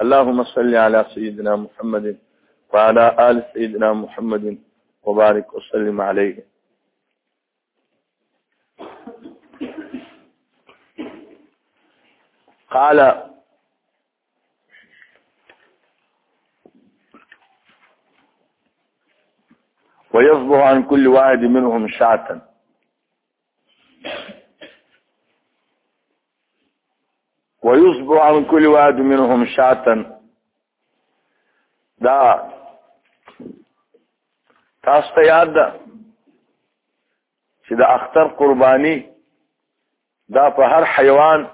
اللهم صل على سيدنا محمد وعلى آل سيدنا محمد وبارك وسلم عليه قال ويصبح عن كل واحد منهم شعثا ويصبح عن كل واحد منهم شاتا دا تاسو ته یاد ده چې د اختر قرباني دا په هر حیوان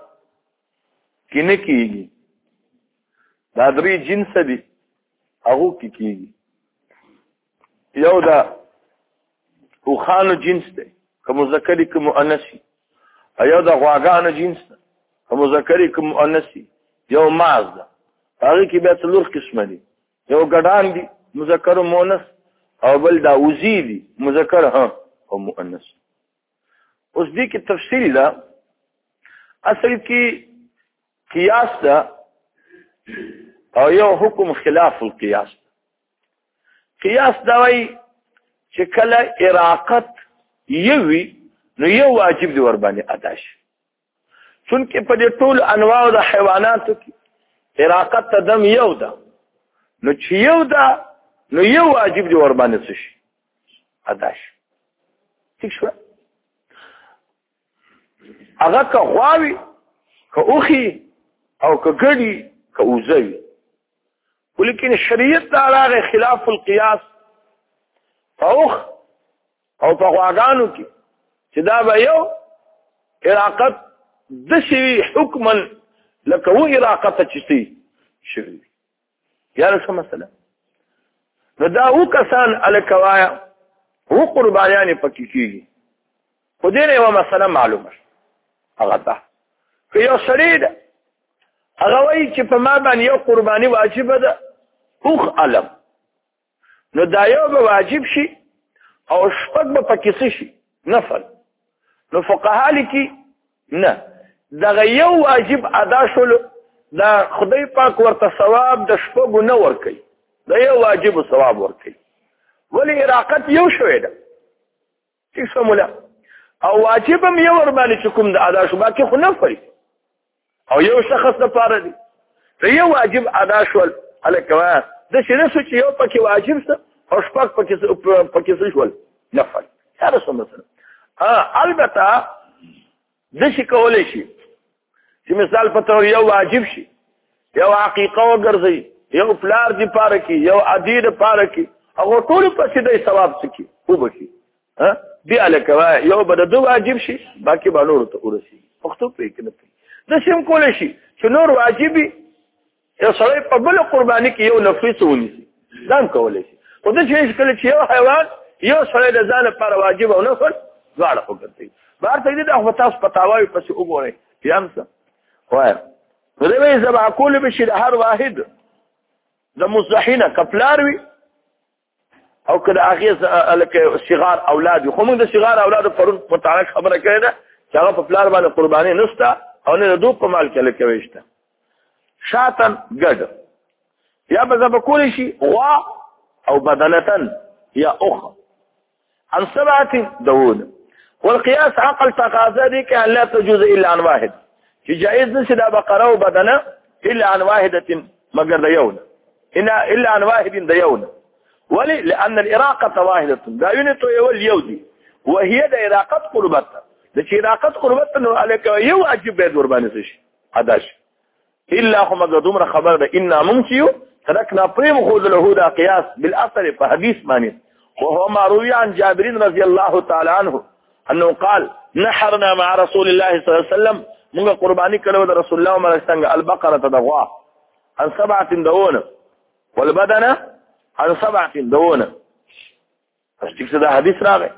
کې نه کیږي دا درې جنس دي هغه کې کیږي یو دا او خانو جنس دی که مذکری که مؤنثی یو دا غواګانو جنس دی که مذکری که مؤنثی یو ماز ده هغه کې بیا څلور قسم دي یو ګډان دي مذکر او مؤنث او بل دا وزي دي مذکر ها او مؤنث اوس دې کې تفصیل ده اصل کې قیاس ده او یو حکم خلاف القیاس قیاس دا وایي چې کله اراقت یوي نو یو واجب دی ور باندې ادا شي چونکه په دې ټول انواع د حیواناتو کې اراقت ته دم یو ده نو چې یو ده نو یو واجب دی ور باندې څه شي ادا شي ٹھیک شو هغه که غواوي که اوخي او که ګړي که اوزوي ولیکن شریعت دا راغې خلاف القياس فوخ او په غواګانو کې چې دا به یو عراقت د شي حکما لکه و عراقت چې شي شوی یا څه مسله نو دا و کسان الکوایا و قربانیان پکې کیږي خو دې یو مسله معلومه هغه ده که یو سړی ده هغه وایي چې په ما باندې یو قرباني واجب ده اوخ علم نو دا یو به واجب شي او شپږ به پکې شي نفل نو فقها لیکي نه دغه یو واجب ادا شول دا خدای پاک ورته ثواب د شپږو نه ور کوي دا یو واجب ثواب ور کوي ولی عراقت یو شوی ده تیسه مولا او واجب هم یو ور باندې چې کوم د ادا شو باقي خو نه فري او یو شخص د پاره دی ته یو واجب ادا شول الکوا د شنه سو چې یو پکې واجب څه او شپږ پکې پکې څه شول نفل هر څه مثلا ها البته د شي کولای شي چې مثال په تور یو واجب شي یو حقیقه وګرځي یو پلار دی پاره کې یو ادیر پاره کې هغه ټول په څه دی ثواب سکی او بکی ها دی الکوا یو بد دو واجب شي باقي به نور ته ورسي پښتو پرې کې نه د شم کولای شي چې نور واجبي یو سړی په بل قرباني کې یو نفس ونیسي ځان کولای شي خو د شي کله چې یو حیوان یو سړی د ځان لپاره واجب او نفل دواړه وګرځي بار ته دې د هغه تاسو پتاوي پس وګورئ پیام څه وای نو دوی زبا کول به شي هر واحد د مزحینه کپلار وي او کله هغه الکه صغار اولاد خو موږ د صغار اولاد پرون متعلق خبره کړې ده چې هغه په پلار باندې قرباني نشته او نه دوه په مال کې لکه وشته شاتن ګډ یا به زب کول شي غوا او بدنتن یا اخ عن سبعة داود والقياس عقل تقاضا دي كأن لا تجوز إلا عن واحد چې جائز نشي دا بقره او بدنه الا عن واحده مگر د یو نه ان الا عن واحد د یو نه ولی لان الاراقه واحده دا یونه تو یو یو دی وهي د اراقت قربت د چې اراقت قربت نو الک یو عجیب به ور باندې شي ادا شي الا هم مگر دومره خبر ده ان موږ چې یو ترکنا پریم خود له دا قیاس بالاثر په حدیث باندې وهو ما روي عن جابر رضي الله تعالى عنه انه قال نحرنا مع رسول الله صلى الله عليه وسلم موږ قرباني کړو د رسول الله عمر څنګه البقره تدغوا عن سبعه دونه والبدنه عن سبعه دونه پس ټیک څه دا حدیث راغی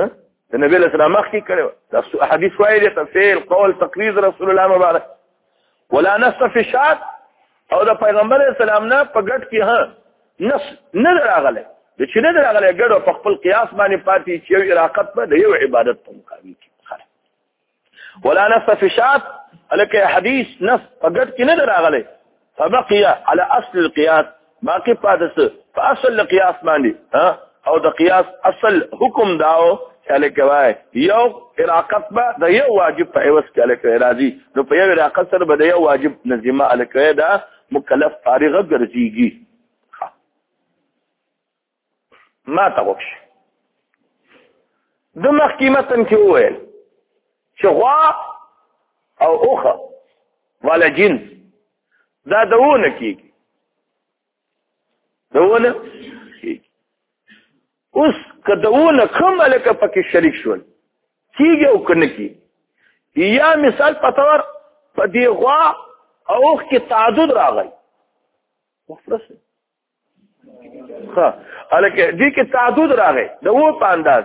ها د نبی له سلام مخ کې کړو دا حدیث وایي ته فعل قول تقریر رسول الله مبارک ولا نص فی شاد او د پیغمبر اسلام نه په ګټ کې ها نص نه راغله د چې نه راغله ګډو په خپل قیاس باندې پاتې چې یو علاقت په د یو عبادت په مقابل کې ولا نص في شات لك حديث نص فقد کې نه دراغله فبقي على اصل القياس باقي پاتس فاصل القياس باندې ها او د قياس اصل حکم داو کله کوي یو علاقت به د یو واجب په ایوس کله کوي راځي نو په یو علاقت سره به د یو واجب نظیمه الکوي دا مکلف فارغ ګرځيږي ما ته وکش د مخکې متن کې وویل چې غوا او اوخه والا جنس دا دونه کېږي دونه کېږي اوس که دونه کم لکه پکې شریک شول کېږي او که نه کېږي یا مثال په تور په دې غوا او اوخ کې تعدد راغی مفرس ها الکه دې کې تعدد راغی د و په انداز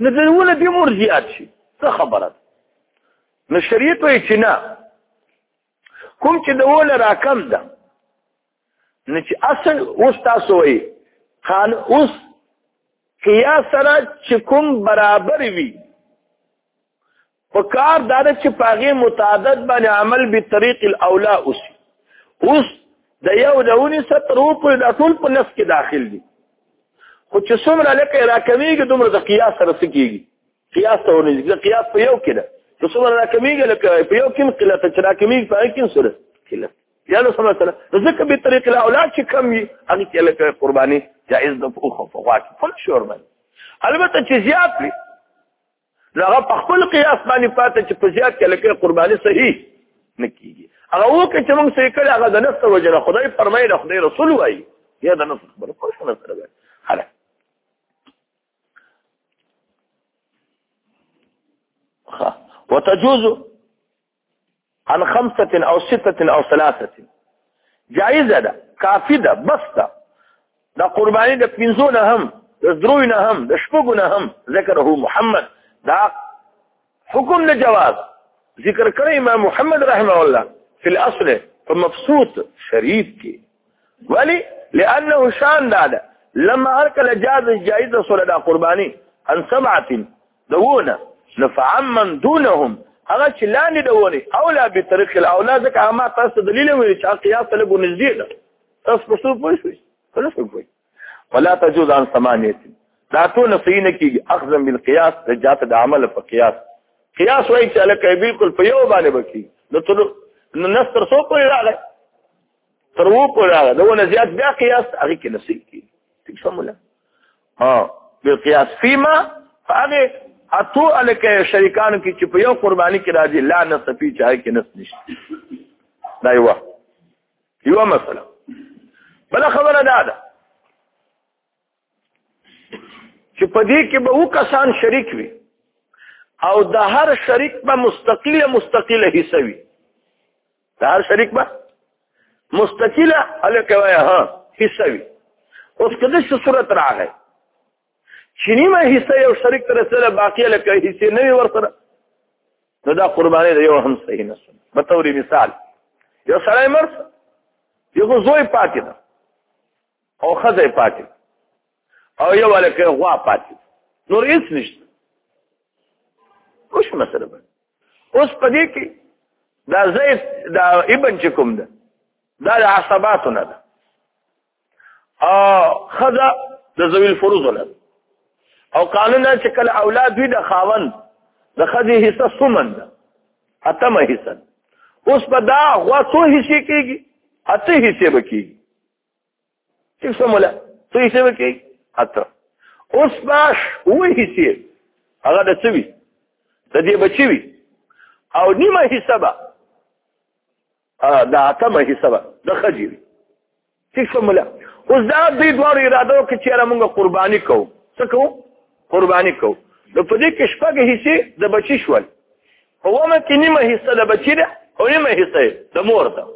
نو د ول دې مور زیات شي څه خبره نو شریعت وایي چې نه کوم چې د ول راکم ده نو چې اصل اوس تاسو وایي خان اوس قیاس سره چې کوم برابر وي په کار دا ده چې پاغه متعدد باندې عمل به طریق الاولا اوسي اوس د یو دونی ستر او په د ټول په نفس کې داخل دي خو چې څومره لکه راکمېږي دومره د قیاس سره سکیږي قیاس ته ونیږي د قیاس په یو کې ده چې څومره راکمېږي لکه په یو کې قلت چې راکمېږي په یو کې سره قلت یا له سره سره ځکه به طریق الاولا چې کم وي هغه کې لکه قرباني جائز ده په خو په واکه فل شور باندې البته چې زیات وي نو هغه په خپل قیاس باندې پاتې چې په زیات کې لکه قرباني صحیح نه کیږي هغه وکړي چې موږ سې کړه هغه د نفس وجنه خدای فرمایي د خدای رسول وایي یا د نفس خبره خو څه سره ده هله وتجوز عن خمسة او ستة او ثلاثة جائزه ده کافی ده بس ده دا قربانی د پنځو نه هم د درو نه هم د شپږو نه هم ذکره محمد دا حکم نه جواز ذکر کړی امام محمد رحمه الله فی الاصل فمبسوط شریف کې ولی لانه شان دا ده لما هر کله جاز جایز صلی دا قربانی ان سبعه دونه نفعمن دونهم هغه چې لاندې دونه اولا به طریق الاولا ځکه ما تاسو دلیل ویل چې قیاس طلب نږدې ده تاسو په څه پوه شئ خلاص وګورئ ولا تجوز عن ثمانيه دا ټول صحیح نه کیږي اخذ بالقياس د جات د عمل په قياس قياس وایي چې لکه بالکل په یو باندې بکی نو ټول نو نستر سو په راغله تر وو په راغله دا ونه زیات بیا قياس هغه کې نصیب کیږي څه مولا ها په قیاس فيما هغه اتو الکه شریکانو کې چې په یو قرباني کې راځي لا نه سپي چا کې نس نشته دا یو یو مثلا بل خبره دا ده چې په دې کې به و کسان شریک وي او د هر شریک په مستقله مستقله حصہ وي دا هر شریک به مستقله الکه وای ها حصہ وی اوس کله څه صورت راغی چینی ما حصہ یو شریک تر سره باقی الکه حصے نه ورسره نو دا قربانی دی یو هم صحیح نه سن په توري مثال یو سړی مرس یو زوی پاتې ده او خزه پاتې او یو لکه غوا پاتې نور هیڅ نشته اوس مسله ده اوس په دې کې دا زید دا ابن چې کوم ده دا د عصباتو نه ده او خدا د ذوی الفروض نه او قانون چې کله اولاد وي د خاوند د خدي حصہ سمن ده اتمه حصہ اوس په دا غوا څو حصے کېږي اته حصے به کېږي څه سموله څه یې څه کوي اتر اوس باش وې هیڅ هغه د څه وی د دې بچی وی او نیمه حسابه دا اتمه حسابه د خجی وی څه سموله اوس دا دې دوه اراده وکړي چې موږ قرباني کوو څه کوو قرباني کو نو په دې کې شپږ حصے د بچی شول په ومه کې نیمه حصہ د بچی ده او نیمه حصہ د مور ده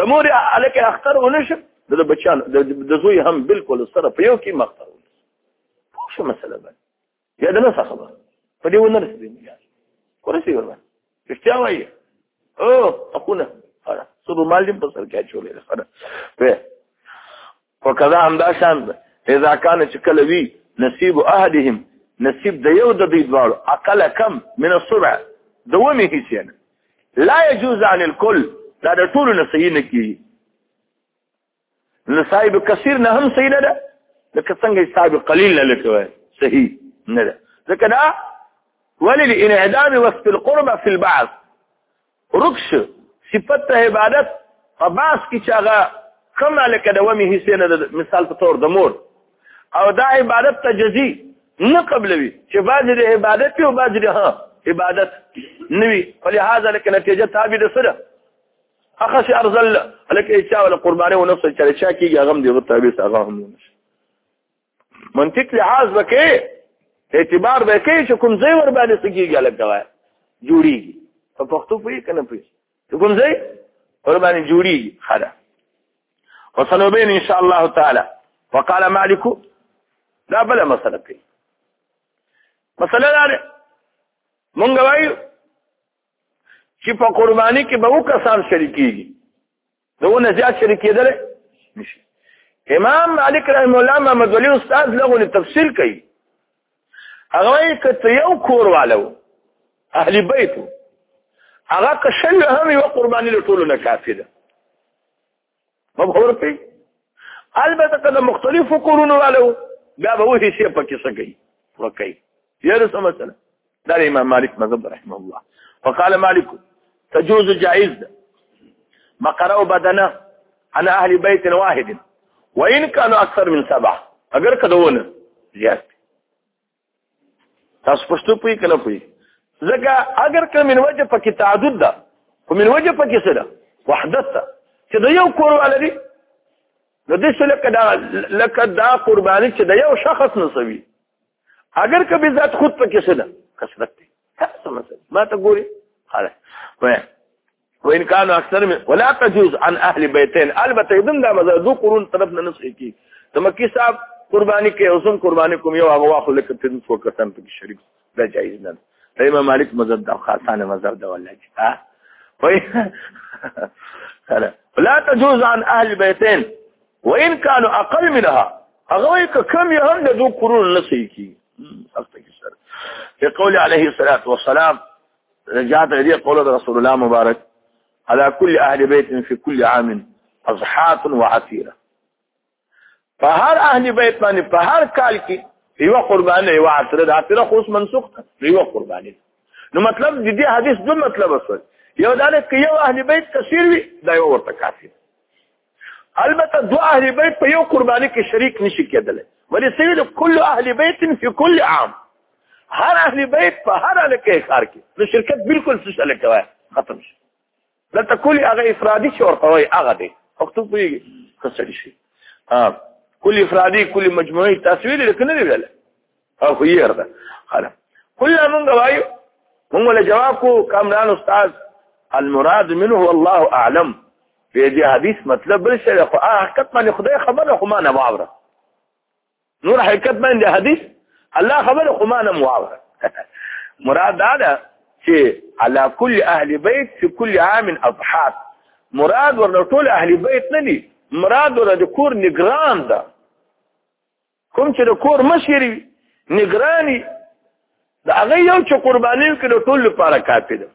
د مور الکه اختر ونشه د بچان د زوی هم بالکل سره په یو کې مختر ونه شو مسله ده یا د نسخه خبر په دې ونه رسېدم یا ورسې ورمن اشتیا وایي او اخونه خره سبو مال دې په سر کې چولې خره په وکذا همدا شان اذا كان چې کله وي نصيب احدهم نصيب د یو د دې دواړو اقل کم من الصبع دومه هیڅ نه لا يجوز عن الكل دا د ټول نه صحیح نه کیږي نو صاحب کثیر نه هم صحیح نه ده لکه څنګه صاحب قلیل نه لکه صحیح نه ده ځکه دا ولل انعدام وصف القرب في البعض رکش صفت عبادت په باس کې چې هغه کوم لکه د ومه حصے نه مثال په تور د مور او دا عبادت ته جزي نه قبلوي چې بعضې د عبادت او بعضې د ها عبادت نوي فلهذا لکه نتیجه تابع د سره هغه شي ارزل لکه چې ولا قرباني او نفس چې چا کیږي هغه هم دی غو تابع هغه هم نشي منطق لحاظ وکې اعتبار وکې چې کوم ځای ور باندې سګيږي لګوي جوړيږي په پښتو پوي کنه پوي کوم ځای ور باندې جوړيږي خره وصلوا بين ان شاء الله تعالى وقال مالك لا بلا مسله پي مسله لاره مونږ وایو چې په قرباني کې به وکسان شریکيږي دونه زیات شریک کېدل نشي امام مالک رحم الله محمد ولی استاد لغون تفصیل کوي هغه یې کته یو کور والو اهل بیتو هغه کشل هم یو قرباني له ټولو نه کافي ده مبهور پی البته کله مختلفو کورونو والو بیا به وې شي پکې سګي وکي یره سم مثلا دا امام مالک مذهب رحمه الله فقال مالک تجوز جائز ده مقره بدنه على اهل بيت واحد وان كانوا اكثر من سبعه اگر کدوونه زیات تاسو پښتو پوي کنه پوي ځکه اگر که من وجه پکې تعدد ده خو من وجه پکې څه ده وحدت ده چې د یو کور ولري نو د څه لکه دا لکه دا قرباني چې د یو شخص نسوي اگر که به ذات خود په کیسه ده کثرت دی تاسو مثلا ما ته ګوري خلاص وای وان كان اكثر من ولا تجوز عن اهل بيتين البته اذن دا مزه دو قرون طرف نه نسخه کی ته مکی صاحب قربانی کې اوسم قربانی کوم یو هغه واخل کې تدین څو کسان په شریک دا جایز نه ده امام مالک مذهب دا خاصانه مذهب دا ولا کی ها وای لا تجوز عن اهل بيتين وان كان اقل منها هغه که کم یې هم د دوه قرون نه صحیح کی سخت کی سره په قول عليه الصلاه والسلام رجعت الى قول رسول الله مبارك على كل اهل بيت في كل عام اضحات وعثيره فهر اهل بيت باندې په هر کال کې یو قرباني یو عثره د عثره خو منسوخ ده یو قرباني نو مطلب د دې حدیث دوه مطلب اصل یو دا نه کې یو اهل بیت کثیر وي دا یو ورته کافي البته دو اهل بیت په یو قربانی کې شریک نشي کېدل ولی سید کل اهل بیت فی کل عام هر اهل بیت په هر لکه کار کې نو شرکت بالکل څه شل کوي ختم شي دلته کلی هغه افرادي شي ورته وي هغه دی وخت پیږي خسر شي ها کلی افرادي کلی مجموعي تاسو ویل کنه ویل او خو یې ورته خلا خو یې مونږ وایو مونږ له جواب کو کامران استاد المراد منه والله اعلم په دې حدیث مطلب بل څه خو حقیقت باندې خدای خبره خو ما نه واوره نور حقیقت باندې حدیث الله خبره خو ما نه واوره مراد دا ده چې على كل اهل بيت في كل عام اضحى مراد ورنه ټول اهل بيت نه دي مراد ورنه د کور نگران ده کوم چې د کور مشر وي نگرانی دا هغه یو چې قرباني کې د ټول لپاره کافي ده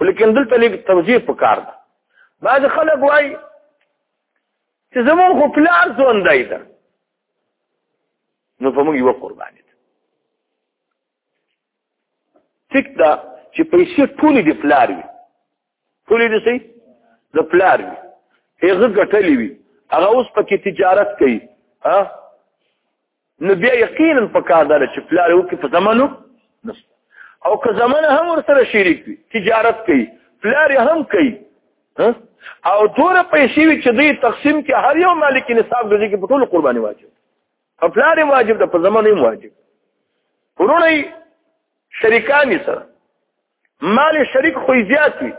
ولیکن دلته لیک توجیه پکار ده بعض خلک وایي چې زمون خو پلار ځوند دی ده نو په موږ یو قرباني ده ټیک ده چې پیسې ټول دي پلار وي پولی دې سي د پلار وي هغه ګټلې وي هغه اوس پکې تجارت کوي ها نو بیا یقینا په کار ده چې پلار یو کې په زمانو او که زمانه هم ورسره شریک وي تجارت کوي پلار هم کوي او دوره پیسې وي چې دوی تقسیم کې هر یو مالک نصاب دوی کې په ټولو قرباني واجب او پلار هم واجب ده په زمانه هم واجب ورونه شریکانی سره مال شریک خو زیات وي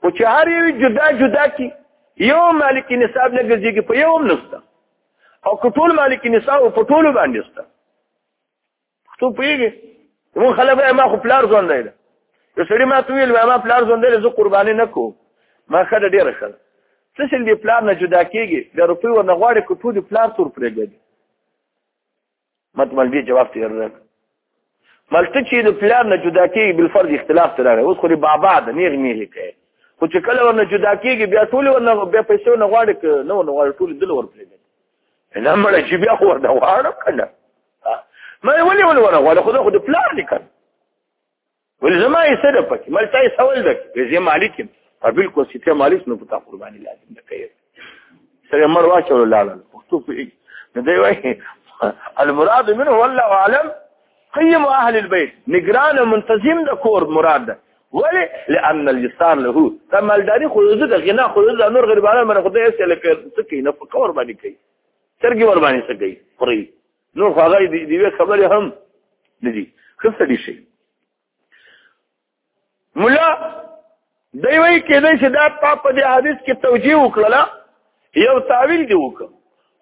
خو چې هر یو جدا جدا کی یو مالک نصاب نه ګرځيږي په یو نسته او کټول مالک نصاب په ټول باندې سته ته پیږي مون خلک ما خو پلار ځوند دی یو سړی ما ته ویل ما پلار ځوند دی زه قرباني نه کوم ما خله ډیره خله څه چې دې پلار نه جدا کیږي د روپیو نه غواړي کټول پلار تور پرېږدي مت ملګری جواب تیر راک ملته چې د پلار نه جدا کیږي بل فرض اختلاف تر راغی اوس خو بابا د نیغ نیغ کوي خو چې کله ورنه جدا کیږي بیا ټول ورنه بیا پیسې نه غواړي که نه ورنه غواړي ټول دل ورپلې نه مړه چې بیا خو ورنه غواړم کنه ما ولې ولې ورنه غواړي خو د پلار لیکل ول زما یې سره پکې مل تاسو سوال ده چې زه مالک یم په بالکل سیته مالک نو پتا قرباني لازم ده کوي سره مر واچو لاله پښتو په نه دی وای المراد منه والله اعلم قيم اهل البيت نگران منتظم د کور مراد ده ولی لان الجسام له دا مالداری خو یوزه د غنا خو یوزه نور غریبانه من خدای سره لکه څه کوي نه په کور باندې کوي څرګي ور باندې څه کوي پرې نور خو هغه دی دیوه خبرې هم نه دي خسته دي شي مولا دی وی کېدای چې دا تا په دې حدیث کې توجیه وکړه یو تعویل دی وکړه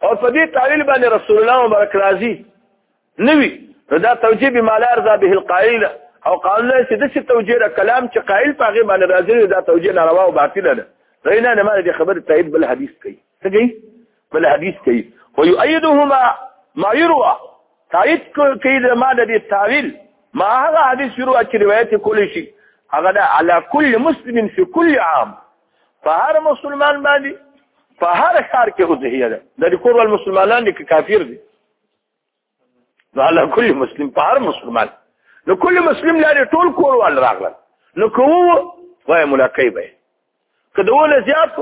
او په دې تعویل باندې رسول الله مبارک راضي نوی دا توجیه به مال ارزا به القائل او قال له چې د څه توجیه را کلام چې قائل پاغه باندې راضي دا توجیه ناروا او باطل ده نه نه ما دې خبره تایید بل حدیث کوي څنګه بل حدیث کوي ويؤيدهما ما يروى تایید کوي د ما د تعویل ما هغه حدیث شروع چې روایت کولی شي هغه د على كل مسلم في كل عام فهر مسلمان باندې فهر شار کې هدهیه ده د کور المسلمانان کې کافر دي نو علا کل مسلم په هر مسلمان نو کل مسلم لري ټول کور وال راغلل نو کوو وای ملاقات به کدوونه زیات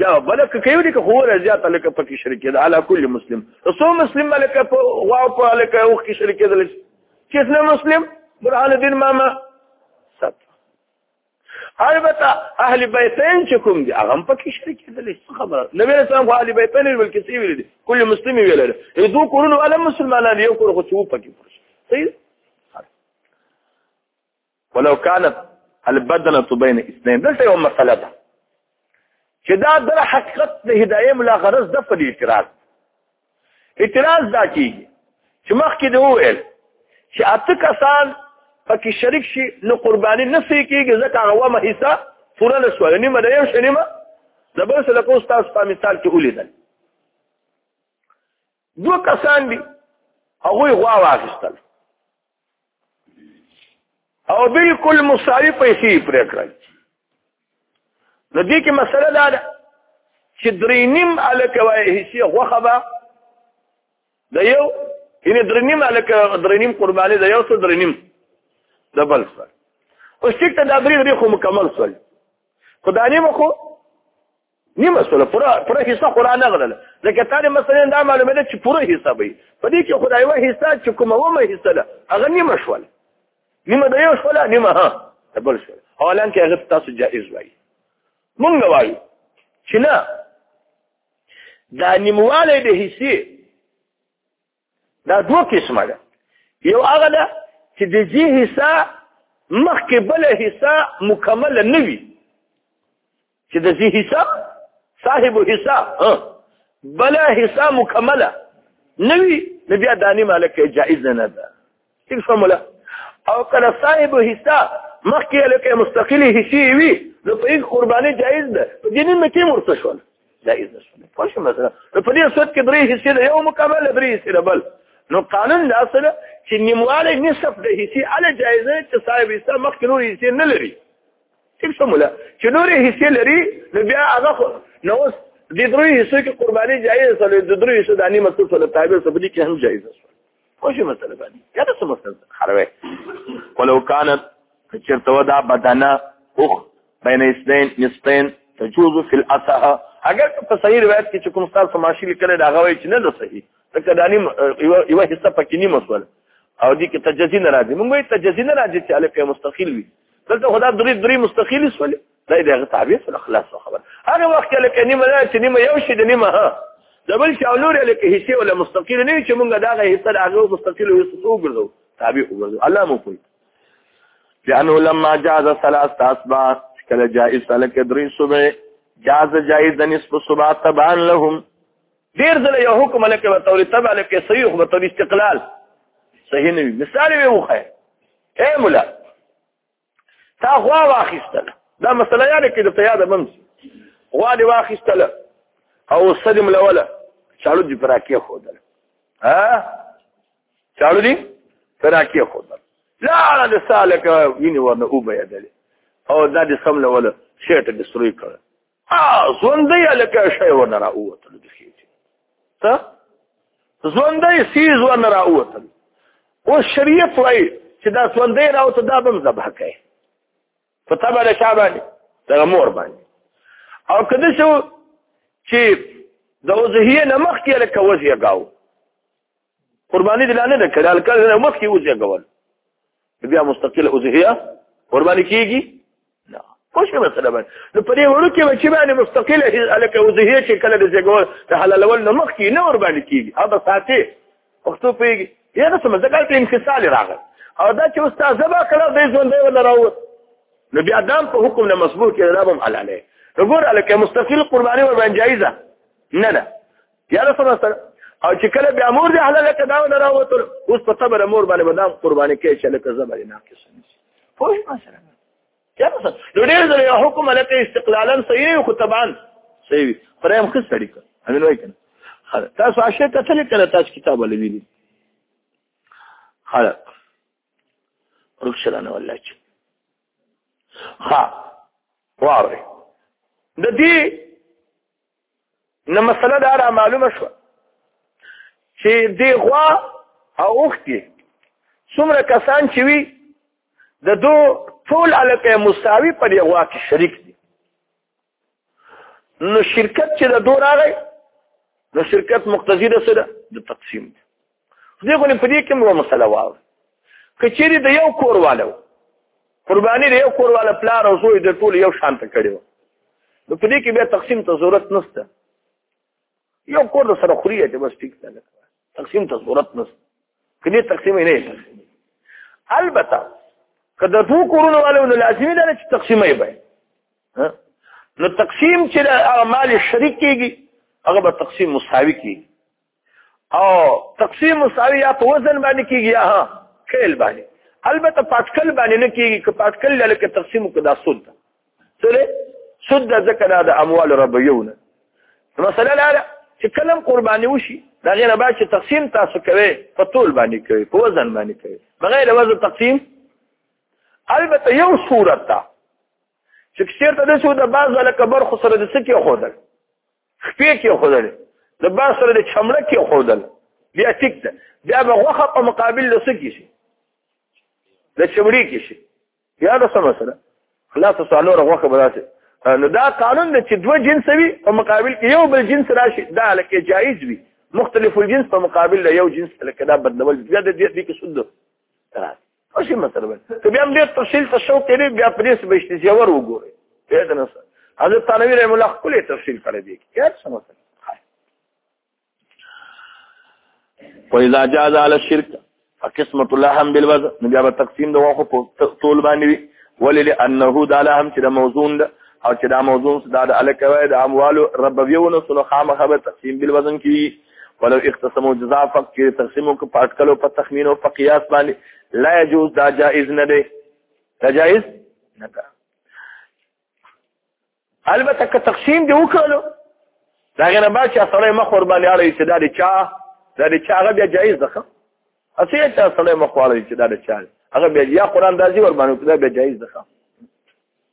دا بلکې کوي دي که خو ور زیات لکه پکې شرکې ده علا کل مسلم رسو مسلم ملکه په غوا په لکه او کې شرکې ده چې مسلم برهان الدين ماما البته اهل بیتین چې کوم دي هغه په کې شریک دي خبره نبی رسول الله اهل بیتین ویل کې سی ویل دي کله مسلم ویل دي دوه کورونه ولا مسلمانان یو کور خو څو پکې پرش صحیح ولو كانت البدنه بين اثنين دلته یو مسله ده چې دا د حقیقت د هدايه ملا غرض د فل اعتراض اعتراض دا کیږي چې مخکې دی وویل چې اته کسان پکې شریک شي نو قرباني نه سي کیږي ځکه هغه ومه حصہ پوره نه شو نیمه د یو شنیمه د بل سره کو تاسو په مثال کې ولیدل دوه کسان دي هغه غوا واخیستل او بالکل مساوي پیسې پرې کړل نو دې کې مسله دا ده چې درې نیم الک وای هیڅ غوخه به د یو یعنی درې نیم الک درې نیم قرباني د یو څه درې نیم د بل څه اوس ټیک ته دا درې درې خو مکمل شول خدای مو خو نیمه سوله پوره پوره حصہ خو را نه غلله ځکه تا دې مثلا دا معلومه ده چې پوره حصہ به په دې کې خدای یوه حصه چې کومه ومه حصه ده هغه نیمه شوله نیمه د یو شوله نیمه ها د بل شوله حالان کې هغه تاسو جائز وایي مونږ وایو چې نه دا نیموالی د حصې دا دوه قسمه ده یو هغه ده چې د دې حصہ مخکې بل حصہ مکمل نه وي چې د دې حصہ صاحب حصہ بل حصہ مکمله نه وي نو بیا دانی مالک جائز نه ده ټیک سمولا او کله صاحب حصہ مخکې لکه مستقلی حصي وي نو په هیڅ قرباني جایز ده په دیني مکه مرته شول جایز ده په شو مثلا نو په دې صورت کې درې حصې ده یو مکمل درې حصې ده بل نو قانون دا سره چې نیمواله نصف د حصي اله جایز ده چې صاحب حصہ مخکې نور حصې نه لري ټیک سمولا چې نور حصې لري نو بیا هغه نو اوس د درې حصو کې قرباني جایز ده د درې حصو د نیمه څه سره تابع سبدي کې هم جایز ده خو شي مسله باندې یا د سمو سره خروي ولو كانت چرته ودا بدنه اخ بین اثنين نصفين تجوز في الاصح اگر په صحیح روایت کې چې کوم ستاسو سماشي لیکل دا غوي چې نه ده صحیح ځکه دا نیم یو حصہ پکې نیم مسول او دې کې تجزی نه راځي موږ یې تجزی نه راځي چې الف مستقیل وي دلته خدا درې درې مستقیل سولې دا دغه تعبیر سره خلاص خبر هغه وخت کې لکه نیمه دا چې نیمه یو شي د نیمه ها د بل شي اولور لکه هیڅ ولا مستقیل نه چې مونږ داغه هیڅ هغه مستقیل یو څه وګرځو تابع وګرځو الله مو کوي لانه لما جاز ثلاث اسباع کله جائز سلک درې صبح جاز جائز د نصف صبح تبع لهم ډیر ځله یو حکم لکه په تور تبع لکه صحیح په تور استقلال صحیح نه مثال وي وخه اے مولا تا غوا واخیستل دا مسله یاره کې د تیاد منځ غوا دی واخیستل او سلم لوله چالو دی پراکیه خودل ها چالو دی پراکیه خودل لا د سالک ویني ورنه او بیا دل او دا د سم لوله شیټ د سروي کړ ژوندۍ لکه شی ونه راووتل د خېټې ته ژوندۍ سیز ونه راووتل اوس شریعت وایي چې دا ژوندۍ راوته دا به هم ذبح کوي په طبع د چا باندې دغه مور باندې او که داسې و چې د وضحیې نه مخکې لکه وضعې ګاو قرباني دې لانه نه کړل کله مخ کې اوځي کول بیا مستقل اوځي قرباني کیږي نه خوش مسله باندې نو په دې وړو کې چې باندې مستقل الکه اوځي چې کله دې ګول ته حلالول نه مخ کې نه ور باندې کیږي هغه ساتي وختو پیږي یا څه مزګل ته انفصال راغی او دا چې استاد زبا کړه دې ژوند دی ولا راو نو بیا دام په حکم نه مسبوق کې دا هم حلاله وګور الکه مستقل قرباني ور باندې جایزه نه نه یا له سره سره او چې کله بیا مور دې حلاله کدا و راوتل اوس په تبر مور باندې مدام قرباني کې چې لکه زبر نه کې سنشي پوه ما سره یا له سره نو ډېر زره یو حکم لکه استقلالا صحیح خو طبعا صحیح پرم خو سړی کړ امین وای کنه تاسو عاشق کتل کړه تاسو کتاب ولې دي خلاص رخصلانه ولا چې ها واره د دې نو مسله دا را معلومه شوه چې دی غوا او اوښتې څومره کسان چې وي د دو ټول الکه مساوي پر یو واک شریک دي نو شرکت چې د دو راغی نو شرکت مقتضی ده سره د تقسیم ده دې غونې په دې کې مو مسله واو کچېری د یو کوروالو قرباني د یو کوروالو پلار او زوی د ټول یو شان ته کړیو نو په دې کې به تقسیم ته ضرورت نشته یو کور سره خوري ته بس ټیک ده تقسیم ته ضرورت نشته کله تقسیم نه نه البته کله دوه کورونو والو نو لازمي ده چې تقسیم یې به نو تقسیم چې د مال شریک کیږي هغه به تقسیم مساوي کیږي او تقسیم مساوی یا په وزن باندې کیږي ها کېل باندې البته پاتکل باندې نه کیږي که پاتکل لکه تقسیم کو دا سود سره سود ذکر د اموال ربيونه مثلا لا چې کلم قرباني وشي دا غیر با چې تقسیم تاسو کوي په طول باندې کوي په وزن باندې کوي بغیر وزن تقسیم البته یو صورت ده چې چیرته د سود باز لکه برخو سره د سکه خودل خپې کې خودل د باز سره د چمړه کې خودل بیا ټیک ده بیا به غوخه په مقابل له سکی شي د چمړي کې شي یا د سم سره خلاص سالو غوخه براسه نو دا قانون د چې دوه جنس وي په مقابل کې یو بل جنس راشي دا لکه جایز وي مختلف الجنس په مقابل له یو جنس لکه دا بدلول بیا د دې کې سود راځي اسی مطلب ته بیا دې تفصیل ته شو کړي بیا پریس بشتي جوړ وګوري په دې نه سره حضرت تنویر رحم الله خپل تفصیل کړی دی یار څه مطلب فإذا جاز على الشرك فقسمة اللحم بالوزن نبي به تقسيم ده واخو طول باندې وي ولې لأنه دا لحم چې موزون ده او چې دا موزون دا د الکوي د اموالو ربویونو سره خامخبه تقسیم بالوزن کې ولو اختصمو جزاء فقط کې تقسیمو کې پټکلو په تخمینو په قیاس باندې لا يجوز دا جائز نه دی دا جائز نه ده البته که تقسیم دی وکړو دا غنه با چې اصله مخ ور باندې اړې چې دا دی چا دا دی چا هغه بیا جائز ده اسی چې اصله مخ ور اړې چې دا دی چا هغه بیا یا قران دازي ور باندې دا بیا جائز ده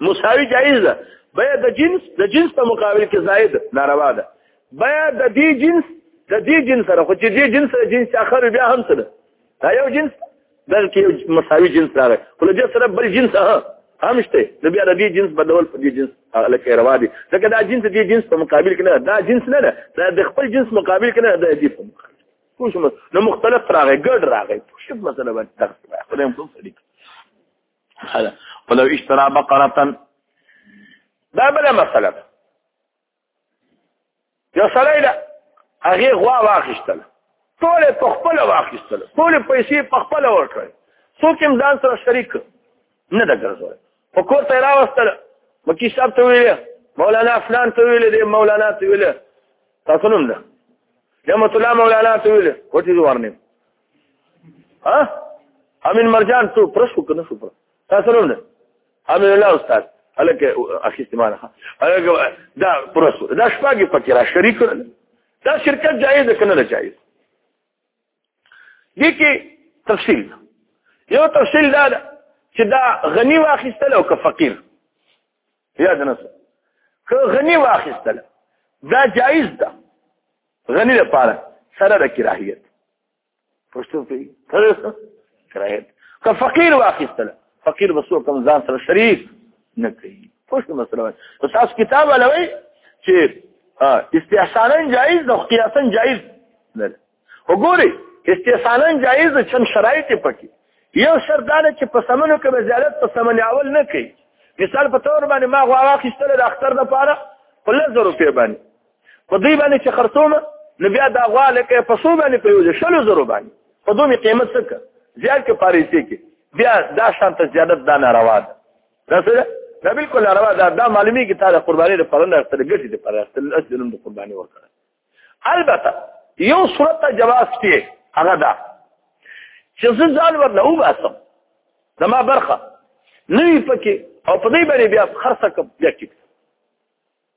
مساوي جایز ده بیا د جنس د جنس په مقابل کې زائد ناروا ده بیا د دې جنس د دې جنس سره خو چې دې جنس سره جنس اخر بیا هم سره دا یو جنس بلکې یو مساوي جنس راغی خو له سره بل جنس ها هم شته نو بیا د دې جنس بدول په دې جنس هغه کې روا دي ځکه دا جنس دې جنس په مقابل کې نه دا جنس نه ده دا د خپل جنس مقابل کې نه ده دې په مقابل پوه شو نو مختلف راغی ګډ راغی پوه شو مثلا باندې تخت خو دې هم څه دي هذا ولو اشترى بقرة دا بلا مسله ده یو سړی ده هغه غوا واخیستله ټول په خپل واخیستله ټول پیسې په خپل ورکړ څوک هم ځان سره شریک نه ده ګرځول په کور ته راوستل مکی صاحب ته ویل مولانا فلان ته ویل دی مولانا ته ویل تاسو نوم ده رحمت الله مولانا ته ویل کوټی ورنیم ها امین مرجان ته پرشو کنه شو پر تاسو نه امین الله استاد الکه اخی استمانه الکه دا پرسو دا شپږی پکې را شریک کړل دا شرکت جایز کنه نه جایز دي کې تفصیل یو تفصیل دا ده چې دا غنی واخیستل او که فقیر یاد نه که غنی واخیستل دا جایز ده غنی لپاره سره د کراهیت پښتو په کراهیت که فقیر واخیستل فقیر وسو کوم ځان سره شریک نه کوي پښتو مسله نو تاسو کتاب ولوي چې استحسانا جایز او قیاسا جایز نه وګوري استحسانا جایز چم شرایط پکې یو شرط دا چې په سمنو کې به زیادت په سمن اول نه کوي مثال په تور باندې ما غوا واخیستل د اختر لپاره په لږ روپې باندې په دې باندې چې خرڅوم نو بیا دا غوا لکه په څو باندې په یو شلو زرو باندې په دومره قیمت څه زیات کې پاریسي کې بیا دا شان ته زیادت دا ناروا ده دا څه دا بالکل ناروا ده دا معلومی کې تا د قرباني د پرنده سره ګټي د پر اصل اصل د قرباني ورکړه البته یو صورت ته جواز کیه هغه دا چې زه ځان ورنه او باسم زما برخه نه پکې او په دې باندې بیا خرڅه کوم بیا کې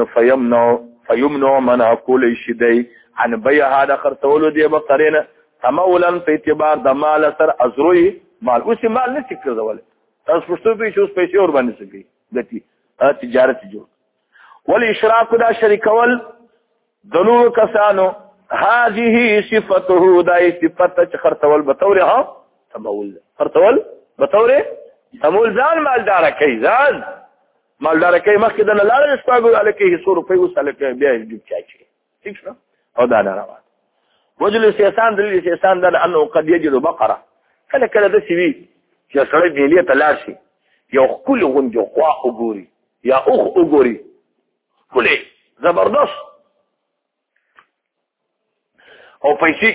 نو فیمنع فیمنع منع کول شي دی عن بیعها د خرڅولو دی بقرې نه تمولا په اعتبار د مال سر ازروی مال اوس مال نه څه کوي تاسو پښتو به چې اوس پیسې ور باندې سګي دتی تجارت جوړ ول اشراق دا شریکول د نور کسانو هذه صفته دا صفته چې خرتول به تور ها تمول خرتول به تور تمول ځان مالدار کوي ځان مالدار کوي مخکې د نه لاړې شپږو الکه هیڅ روپۍ اوس الکه بیا دې چاچي ٹھیک شو او دا نه روان وجل سیسان دلی سیسان دا انه قد یجد بقره کله کله د سی وی چې سړی بیلې ته لاړ شي یو خپل غونډ خوا وګوري یا اوخ وګوري کله زبردست او پیسې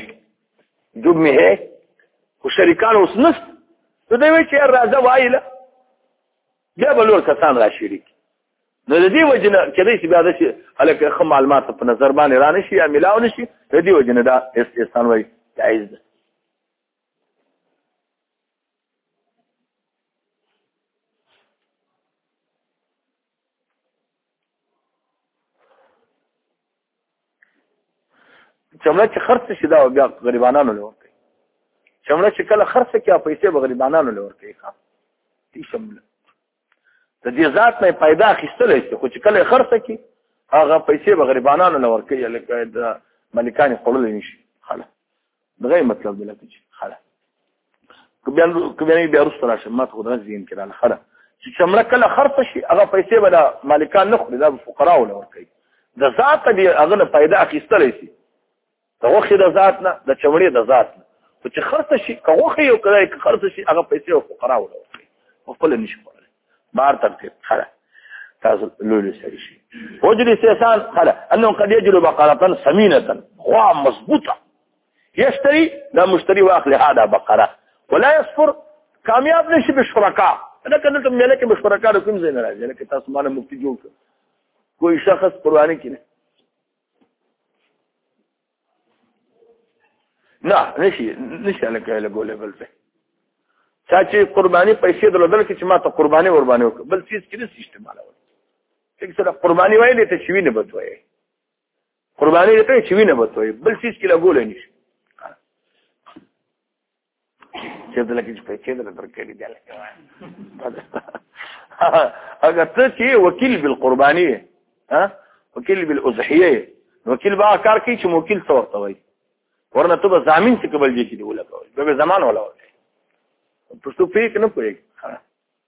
جوب می هه او شریکان اوس نست نو دوی چې راځه وایله بیا به نور کسان را شریک نو د دې وجنه کله چې بیا د شي الک خو معلومات په نظر باندې را نشي یا ملاو نشي د دې وجنه دا استثناء وایي جایز ده چمړه چې خرڅ شي دا بیا غریبانانو لور کوي چمړه چې کله خرڅ کیا پیسې به غریبانانو لور کوي ښا دې شمله د دې ذات نه پیدا اخیستل شي خو چې کله خرڅ کی هغه پیسې به غریبانانو لور کوي لکه د ملکان خپل نشي خلاص دغه مطلب دی لکه چې خړه کبه کبه بیا رسته راشه ما ته درځ زین کړه خړه چې چمړه کله خرڅ شي هغه پیسې ولا مالکان نه خوري دا فقرا ولا ور کوي د ذات دی هغه پیدا اخیستل شي توخه د ذات نه د چمړې د ذات نه چې خرڅ شي کوخه یو کړای خرڅ شي هغه پیسې او فقرا ولا ور کوي خپل نشي بار ترتیب خلا تاسو لولې سړي شي وجري سيسان خلا انه قد يجلو بقره سمينه خوا مضبوطه يشتري لا مشتري واخلي هذا بقره ولا يصفر کامیاب نشي بشرکا انا کنه ته مله کې بشرکا کوم زین راځي لکه تاسو مال مفتی جوړ کوئی شخص پروانه کې نه نه نشي نشي لکه له ګولې بل څه چا چې قرباني پیسې درلودل کې چې ما ته قرباني قرباني وکړ بل څه کې نشي استعمالول څنګه سره قرباني وایي دې ته شوی نه بتوي قرباني دې ته شوی نه بتوي بل څه کې له ګولې نشي چې دلته کې پیسې دلته درکړي دي هغه ته چې وکیل بالقرباني ها وکیل بالاضحيه وکیل با کار کوي چې موکل څه ورته وایي ورنه ته به ضامن څه کول دي چې دی ولا کول به زمان ولا ولا پښتو پیک نه پوهیږي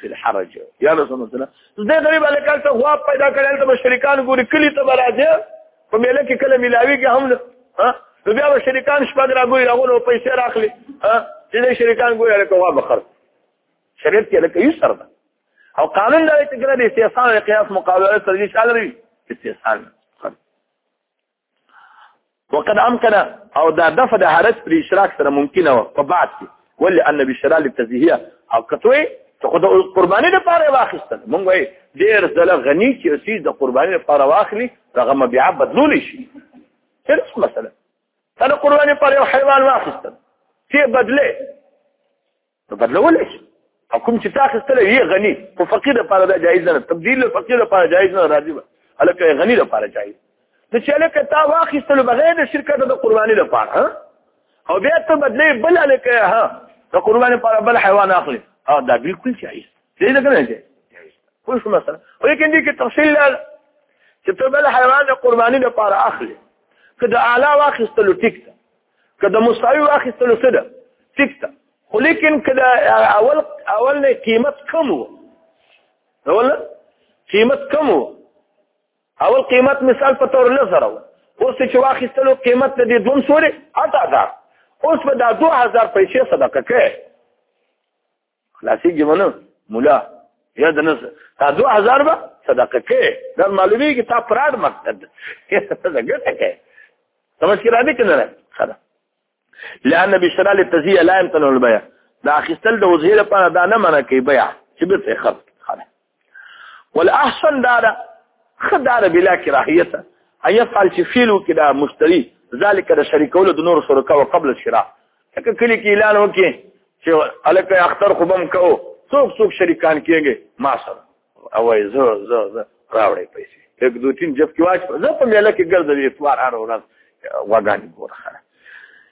في الحرج يا رسول الله زه غریب الکان ته غوا پیدا کړل ته مشرکان ګوري کلی ته راځي په مېله کې کله ملاوي کې هم ها نو بیا مشرکان شپږ را ګوري هغه نو پیسې راخلي ها دې شریکان ګوري لکه غوا بخر شریعت کې لکه یو سر ده او قانون دا چې ګره دي استحسان او قیاس مقابله سره دي شامل وي استحسان وقد امكن او دا دفع د حرج پر اشراک سره ممکن و په بعد کې ول ان بشرا للتزهيه او کتوي ته خود قرباني د پاره واخیستل مونږ وای ډیر زله غنی چې سیز د قرباني د پاره واخلي هغه مبيع بدلول شي هیڅ مسله تر قرباني پر یو حیوان واخیستل چې بدله نو بدلول شي او کوم چې تاسو سره یې غني او فقیر لپاره دا جایز نه تبدیل فقیر لپاره جایز نه راځي الکه غني لپاره جایز نو چې الکه تا واخیستل بغیر د شرکت د قرباني لپاره او بیا ته بدلې بل الکه ها د قرباني لپاره بل حیوان اخلي او دا بالکل جایز دی دا کنه جایز خو شو مثلا ولیکن دې کې تفصیل چې ته بل حیوان د قرباني لپاره اخلي که د اعلی واخیستلو ټیک ده که د مساوي واخیستلو څه ده ټیک ده خو لیکن که د اول اول نه قیمت کم وو اول قیمت کم وو اول قیمت مثال په تور لزر وو اوس چې واخیستلو قیمت د دې دوم سوري اته ده اوس په دا 2000 پیسې صدقه کې خلاصي جمله مولا یا د نس تا 2000 به صدقه کې دا معلومي کې تا پراد مقصد دا ګټه کې سمجھ کې را دي کنه خدا لأن بشرا للتزيع لا يمتنع البيع دا اخستل د وزیر لپاره دا نه منع کوي بيع چې به خرڅ خاله والاحسن دا ده خدا ده بلا کراهیت ان يفعل چې فعلو کې دا مشتری ذالک د شریکولو د نور شرکا او قبل الشراء لکه کلی کې اعلان وکي چې الکه اختر خوبم کو څوک څوک شریکان کېږي ما سره او زه زه زه راوړې پیسې یک دو تین جب کې واچ زه په مېله کې ګرځې اتوار هر ورځ وګانی ګورخه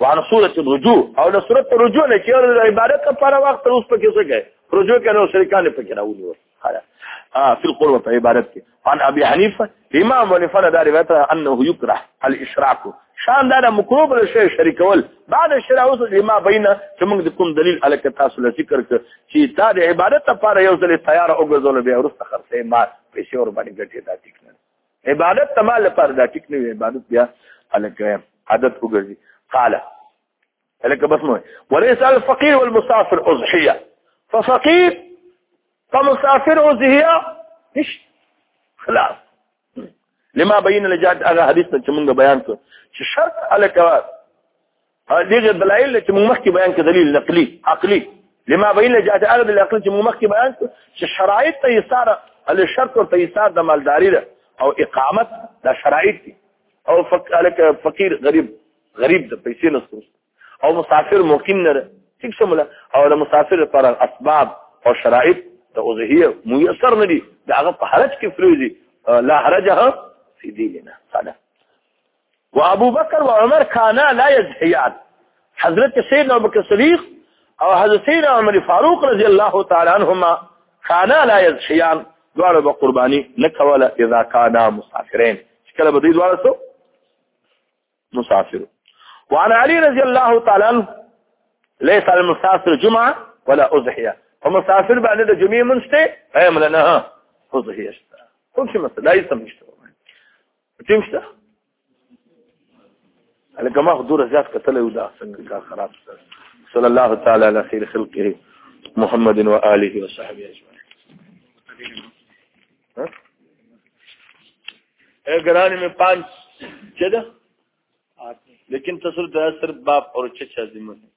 وعن سورة الرجوع او له سورة الرجوع نه چې د عبادت لپاره وخت اوس پکې څه کوي رجوع کوي نو شریکان پکې راوړي وي اه في القرب في عبادت کې عن ابي حنيفه امام حنيفه دا روایت انه يكره الاشراك شان دا مکروه بل شي شریکول بعد شرع اوس لما بین چې موږ د کوم دلیل الک تاسو له ذکر ک چې دا د عبادت لپاره یو ځل تیار او ګرځول به ورسته خرڅه ما پیسې ور باندې ګټه دا ټیک نه عبادت ته مال لپاره دا ټیک نه وي عبادت بیا الکه عادت وګرځي قال الکه بس مو وليس الفقير والمسافر اضحيه ففقير فمسافر اضحيه ايش خلاص لما بين لجاد هغه حدیث ته چې موږ بیان کړ چې شرط الکه دغه دلایل چې موږ مخکې بیان کړ دلیل نقلی عقلی لما بین جهت هغه دلیل عقلی چې موږ مخکې بیان کړ چې شرایط ته ایثار ال شرط او ته ایثار د مالداری ده او اقامت دا شرایط دي او فقالک فقیر غریب غریب د پیسې نسو او مسافر مقیم نه ټیک شموله او د مسافر لپاره اسباب او شرایط د اوزهیه میسر نه دي دا هغه په حرج کې فلوزي لا حرجه فی دیننا صدق و ابو بکر و عمر کانا لا یزحیان حضرت سید ابو بکر صدیق او حضرت سید عمر فاروق رضی الله تعالی عنهما کانا لا یزحیان دواړه به قرباني نه کوله اذا کانا مسافرین کله به دوی دواړه سو مسافر وعن علي رضي الله تعالى عنه ليس على المسافر جمعه ولا اضحيه فمسافر بعد د جمعې منشته ايام لنا اضحيه شته کوم څه مسله یې سمشته ټیم شته لکه ما حضور زیات کتل یو دا څنګه کار خراب صلی الله تعالی علی خیر خلقه محمد و آله و صحبه اجمعین اگران میں پانچ چیدہ لیکن تصور دراز صرف باپ اور چچا ذمہ ہے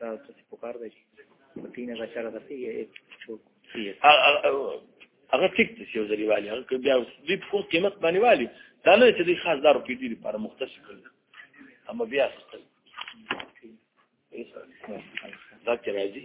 دا څه په کار دی په تینه دا چاره ده یې هغه ټیک دي یو ځلی والی هغه بیا دې په کوم قیمت باندې والی دا نه چې دې خاص دارو کې دي لپاره مختص کړل اما بیا څه دا کې راځي